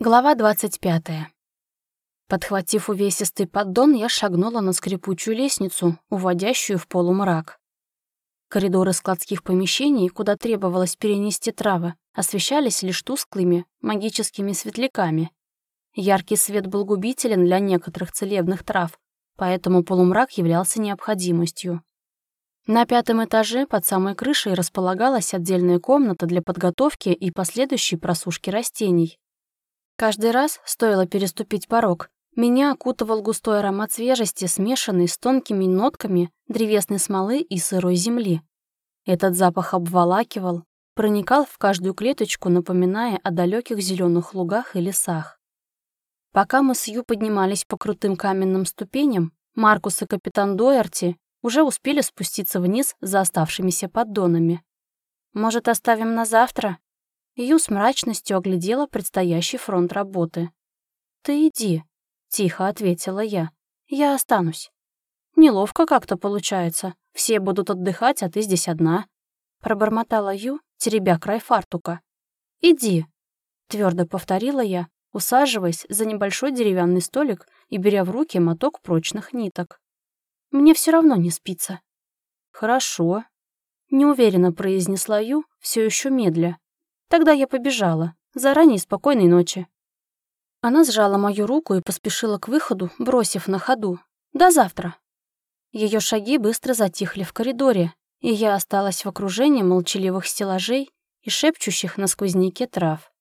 Глава 25. Подхватив увесистый поддон, я шагнула на скрипучую лестницу, уводящую в полумрак. Коридоры складских помещений, куда требовалось перенести травы, освещались лишь тусклыми магическими светляками. Яркий свет был губителен для некоторых целебных трав, поэтому полумрак являлся необходимостью. На пятом этаже под самой крышей располагалась отдельная комната для подготовки и последующей просушки растений. Каждый раз, стоило переступить порог, меня окутывал густой аромат свежести, смешанный с тонкими нотками древесной смолы и сырой земли. Этот запах обволакивал, проникал в каждую клеточку, напоминая о далеких зеленых лугах и лесах. Пока мы с Ю поднимались по крутым каменным ступеням, Маркус и капитан Дойерти уже успели спуститься вниз за оставшимися поддонами. «Может, оставим на завтра?» Ю с мрачностью оглядела предстоящий фронт работы. «Ты иди», — тихо ответила я. «Я останусь». «Неловко как-то получается. Все будут отдыхать, а ты здесь одна», — пробормотала Ю, теребя край фартука. «Иди», — твердо повторила я, усаживаясь за небольшой деревянный столик и беря в руки моток прочных ниток. «Мне все равно не спится». «Хорошо», — неуверенно произнесла Ю, все еще медля. Тогда я побежала. Заранее спокойной ночи. Она сжала мою руку и поспешила к выходу, бросив на ходу. «До завтра». Ее шаги быстро затихли в коридоре, и я осталась в окружении молчаливых стеллажей и шепчущих на сквозняке трав.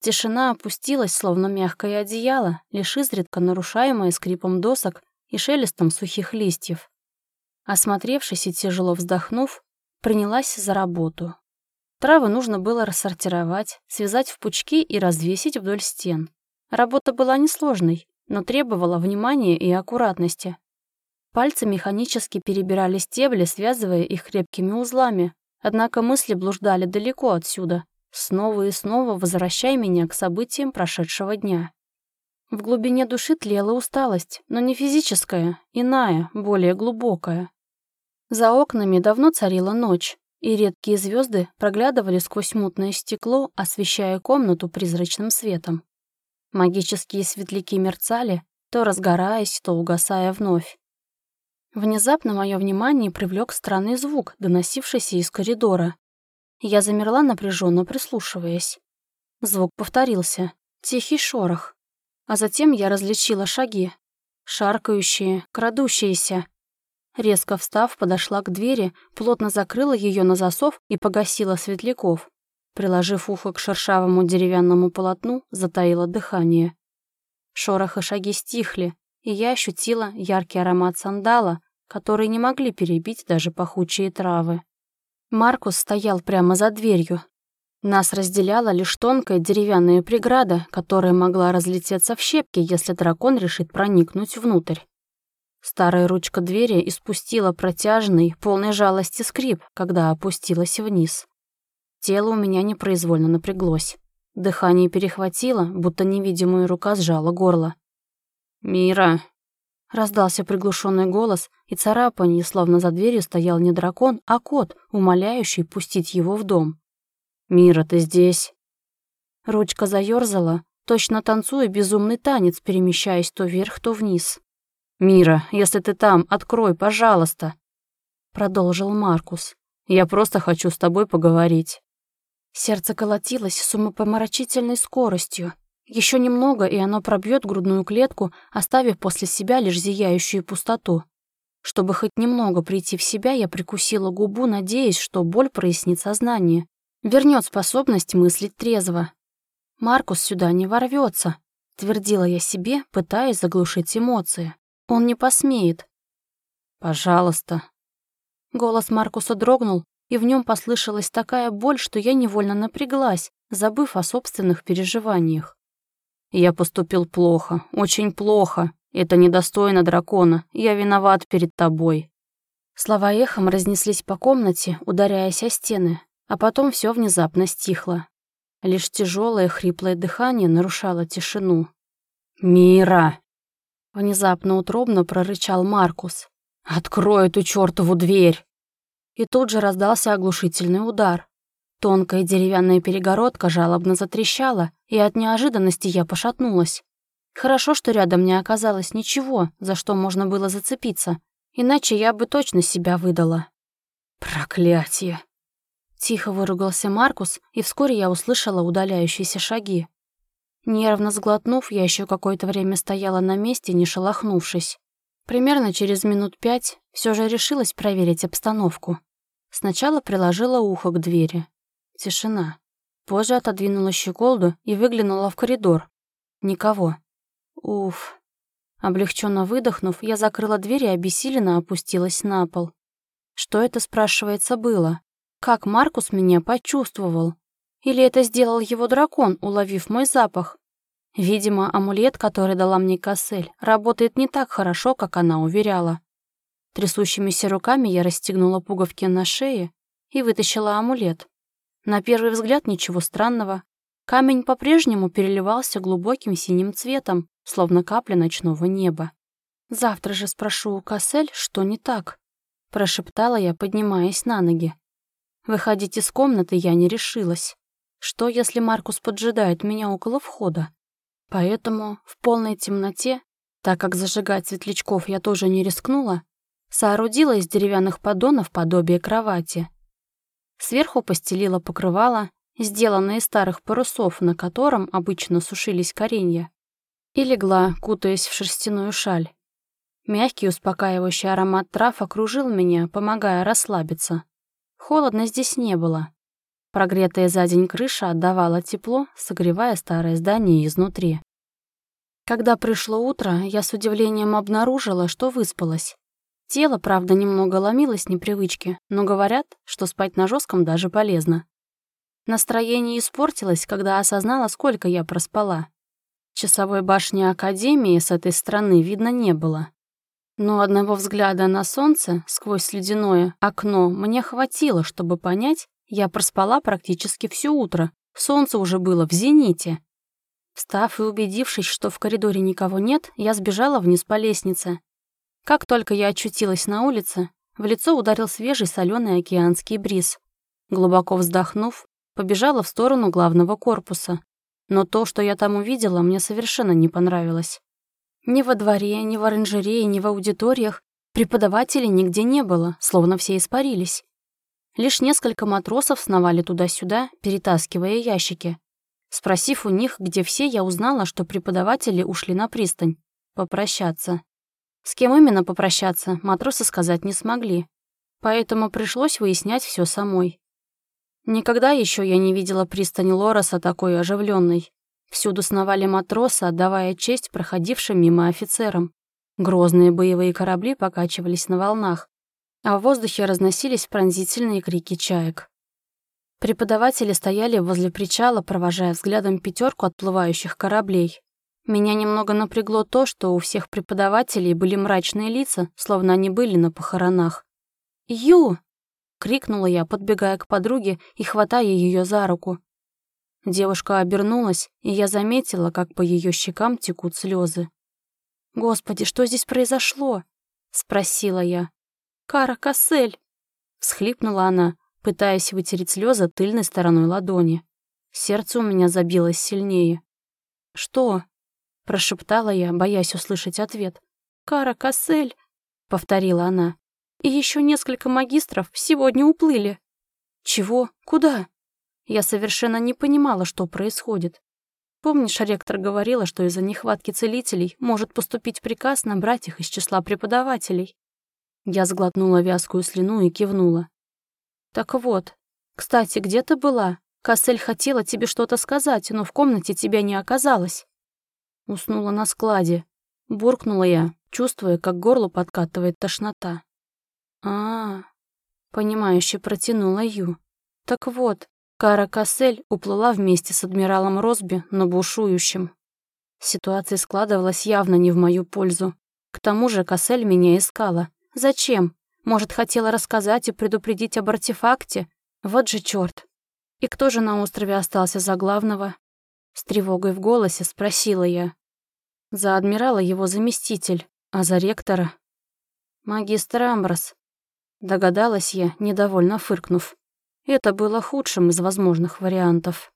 Тишина опустилась, словно мягкое одеяло, лишь изредка нарушаемое скрипом досок и шелестом сухих листьев. Осмотревшись и тяжело вздохнув, принялась за работу. Травы нужно было рассортировать, связать в пучки и развесить вдоль стен. Работа была несложной, но требовала внимания и аккуратности. Пальцы механически перебирали стебли, связывая их крепкими узлами, однако мысли блуждали далеко отсюда, снова и снова возвращая меня к событиям прошедшего дня. В глубине души тлела усталость, но не физическая, иная, более глубокая. За окнами давно царила ночь, и редкие звезды проглядывали сквозь мутное стекло, освещая комнату призрачным светом. Магические светляки мерцали, то разгораясь, то угасая вновь. Внезапно мое внимание привлек странный звук, доносившийся из коридора. Я замерла, напряженно прислушиваясь. Звук повторился, тихий шорох. А затем я различила шаги. Шаркающие, крадущиеся. Резко встав, подошла к двери, плотно закрыла ее на засов и погасила светляков. Приложив ухо к шершавому деревянному полотну, затаила дыхание. Шорох и шаги стихли, и я ощутила яркий аромат сандала, который не могли перебить даже пахучие травы. Маркус стоял прямо за дверью. Нас разделяла лишь тонкая деревянная преграда, которая могла разлететься в щепки, если дракон решит проникнуть внутрь. Старая ручка двери испустила протяжный, полный жалости скрип, когда опустилась вниз. Тело у меня непроизвольно напряглось. Дыхание перехватило, будто невидимая рука сжала горло. «Мира!» Раздался приглушенный голос, и царапанье, словно за дверью стоял не дракон, а кот, умоляющий пустить его в дом. «Мира, ты здесь?» Ручка заёрзала, точно танцуя безумный танец, перемещаясь то вверх, то вниз. «Мира, если ты там, открой, пожалуйста!» Продолжил Маркус. «Я просто хочу с тобой поговорить». Сердце колотилось с умопомрачительной скоростью. Еще немного, и оно пробьет грудную клетку, оставив после себя лишь зияющую пустоту. Чтобы хоть немного прийти в себя, я прикусила губу, надеясь, что боль прояснит сознание, вернет способность мыслить трезво. Маркус сюда не ворвется, твердила я себе, пытаясь заглушить эмоции. Он не посмеет. «Пожалуйста». Голос Маркуса дрогнул, и в нем послышалась такая боль, что я невольно напряглась, забыв о собственных переживаниях. «Я поступил плохо, очень плохо. Это недостойно дракона. Я виноват перед тобой». Слова эхом разнеслись по комнате, ударяясь о стены, а потом все внезапно стихло. Лишь тяжелое хриплое дыхание нарушало тишину. «Мира!» Внезапно утробно прорычал Маркус. «Открой эту чёртову дверь!» И тут же раздался оглушительный удар. Тонкая деревянная перегородка жалобно затрещала, и от неожиданности я пошатнулась. Хорошо, что рядом не оказалось ничего, за что можно было зацепиться, иначе я бы точно себя выдала. «Проклятие!» Тихо выругался Маркус, и вскоре я услышала удаляющиеся шаги. Нервно сглотнув, я еще какое-то время стояла на месте, не шелохнувшись. Примерно через минут пять все же решилась проверить обстановку. Сначала приложила ухо к двери. Тишина. Позже отодвинула щеколду и выглянула в коридор. Никого. Уф. Облегченно выдохнув, я закрыла дверь и обессиленно опустилась на пол. Что это, спрашивается, было? Как Маркус меня почувствовал? Или это сделал его дракон, уловив мой запах? Видимо, амулет, который дала мне Кассель, работает не так хорошо, как она уверяла. Трясущимися руками я расстегнула пуговки на шее и вытащила амулет. На первый взгляд ничего странного. Камень по-прежнему переливался глубоким синим цветом, словно капля ночного неба. «Завтра же спрошу у Кассель, что не так», — прошептала я, поднимаясь на ноги. Выходить из комнаты я не решилась. Что, если Маркус поджидает меня около входа? Поэтому в полной темноте, так как зажигать светлячков я тоже не рискнула, соорудила из деревянных поддонов подобие кровати — Сверху постелила покрывало, сделанное из старых парусов, на котором обычно сушились коренья, и легла, кутаясь в шерстяную шаль. Мягкий успокаивающий аромат трав окружил меня, помогая расслабиться. Холодно здесь не было. Прогретая за день крыша отдавала тепло, согревая старое здание изнутри. Когда пришло утро, я с удивлением обнаружила, что выспалась. Тело, правда, немного ломилось непривычки, но говорят, что спать на жестком даже полезно. Настроение испортилось, когда осознала, сколько я проспала. Часовой башни Академии с этой стороны видно не было. Но одного взгляда на солнце сквозь ледяное окно мне хватило, чтобы понять, я проспала практически все утро. Солнце уже было в зените. Встав и убедившись, что в коридоре никого нет, я сбежала вниз по лестнице как только я очутилась на улице, в лицо ударил свежий соленый океанский бриз. Глубоко вздохнув, побежала в сторону главного корпуса. Но то, что я там увидела, мне совершенно не понравилось. Ни во дворе, ни в оранжерее, ни в аудиториях преподавателей нигде не было, словно все испарились. Лишь несколько матросов сновали туда-сюда, перетаскивая ящики. Спросив у них, где все, я узнала, что преподаватели ушли на пристань. Попрощаться. С кем именно попрощаться, матросы сказать не смогли, поэтому пришлось выяснять все самой. Никогда еще я не видела пристань Лороса такой оживленной. Всюду сновали матросы, отдавая честь проходившим мимо офицерам. Грозные боевые корабли покачивались на волнах, а в воздухе разносились пронзительные крики чаек. Преподаватели стояли возле причала, провожая взглядом пятерку отплывающих кораблей. Меня немного напрягло то, что у всех преподавателей были мрачные лица, словно они были на похоронах. «Ю!» — крикнула я, подбегая к подруге и хватая ее за руку. Девушка обернулась, и я заметила, как по ее щекам текут слезы. «Господи, что здесь произошло?» — спросила я. «Кара Кассель!» — всхлипнула она, пытаясь вытереть слезы тыльной стороной ладони. Сердце у меня забилось сильнее. «Что?» — прошептала я, боясь услышать ответ. «Кара Кассель», — повторила она. «И еще несколько магистров сегодня уплыли». «Чего? Куда?» Я совершенно не понимала, что происходит. Помнишь, ректор говорила, что из-за нехватки целителей может поступить приказ набрать их из числа преподавателей? Я сглотнула вязкую слюну и кивнула. «Так вот, кстати, где ты была? Кассель хотела тебе что-то сказать, но в комнате тебя не оказалось». Уснула на складе. Буркнула я, чувствуя, как горло подкатывает тошнота. а, -а, -а понимающе протянула Ю. Так вот, Кара Кассель уплыла вместе с адмиралом Росби, но бушующим. Ситуация складывалась явно не в мою пользу. К тому же Кассель меня искала. Зачем? Может, хотела рассказать и предупредить об артефакте? Вот же чёрт. И кто же на острове остался за главного? С тревогой в голосе спросила я. За адмирала его заместитель, а за ректора... Магистр Амброс. Догадалась я, недовольно фыркнув. Это было худшим из возможных вариантов.